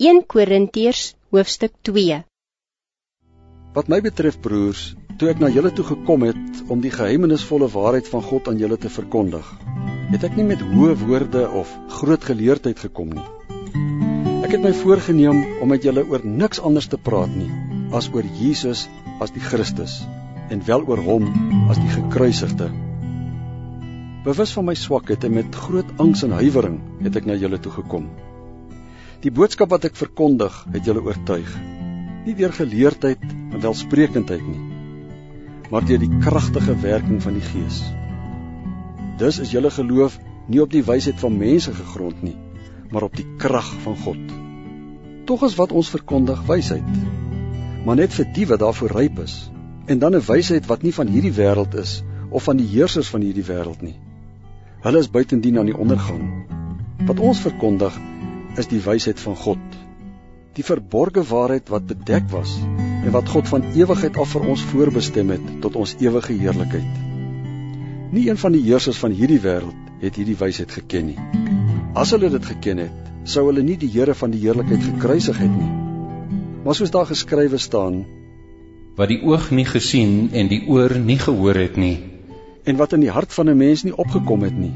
1 Korintiërs hoofstuk 2 Wat my betref broers, toe ek na julle toe gekom het om die geheimenisvolle waarheid van God aan julle te verkondig, het ek nie met hoë woorde of groot geleerdheid gekom nie. Ek het my voorgenem om met julle oor niks anders te praat nie as oor Jesus as die Christus en wel oor hom as die gekruisigde. Bewus van my swakheid en met groot angs en huiwering het ek na julle toe gekom. Die boodskap wat ek verkondig, het julle oortuig. Nie deur geleerdheid en welsprekendheid nie, maar deur die kragtige werking van die Gees. Dus is julle geloof nie op die wysheid van mense gegrond nie, maar op die krag van God. Tog is wat ons verkondig wysheid, maar net vir die wat daarvoor ryp is, en dan 'n wysheid wat nie van hierdie wêreld is of van die heersers van hierdie wêreld nie. Hulle is buitendien aan die ondergang. Wat ons verkondig is die wysheid van God. Die verborgde waarheid wat bedek was en wat God van ewigheid af vir ons voorbestem het tot ons ewige heerlikheid. Nie een van die heersers van hierdie wêreld het hierdie wysheid geken nie. As hulle dit geken het, sou hulle nie die Here van die heerlikheid gekruisig het nie. Maar soos daar geskrywe staan, wat die oog nie gesien en die oor nie gehoor het nie en wat in die hart van 'n mens nie opgekom het nie,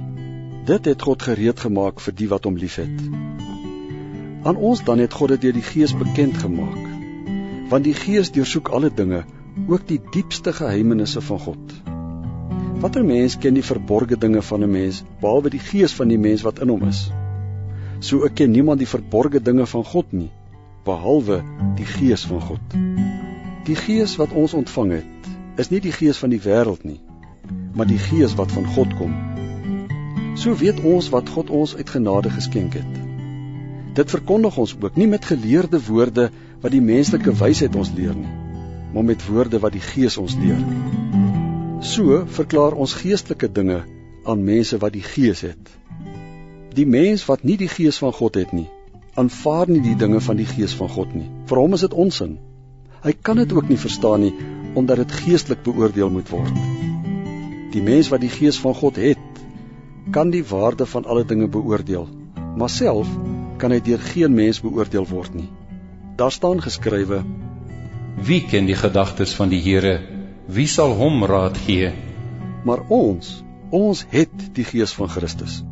dit het God gereed gemaak vir die wat hom liefhet. Aan ons dan het God dit deur die Gees bekend gemaak. Want die Gees deursoek alle dinge, ook die diepste geheimenisse van God. Watter mens ken die verborgde dinge van 'n mens behalwe die Gees van die mens wat in hom is? So ek ken niemand die verborgde dinge van God nie behalwe die Gees van God. Die Gees wat ons ontvang het, is nie die Gees van die wêreld nie, maar die Gees wat van God kom. So weet ons wat God ons uit genade geskenk het. Dit verkondig ons ook nie met geleerde woorde wat die menslike wysheid ons leer nie, maar met woorde wat die Gees ons leer. So verklaar ons geestelike dinge aan mense wat die Gees het. Die mens wat nie die Gees van God het nie, aanvaar nie die dinge van die Gees van God nie. Vir hom is dit onsin. Hy kan dit ook nie verstaan nie omdat dit geestelik beoordeel moet word. Die mens wat die Gees van God het, kan die waarde van alle dinge beoordeel, maar self kan hy deur geen mens beoordeel word nie. Daar staan geskrywe: Wie ken die gedagtes van die Here? Wie sal hom raad gee? Maar ons, ons het die Gees van Christus.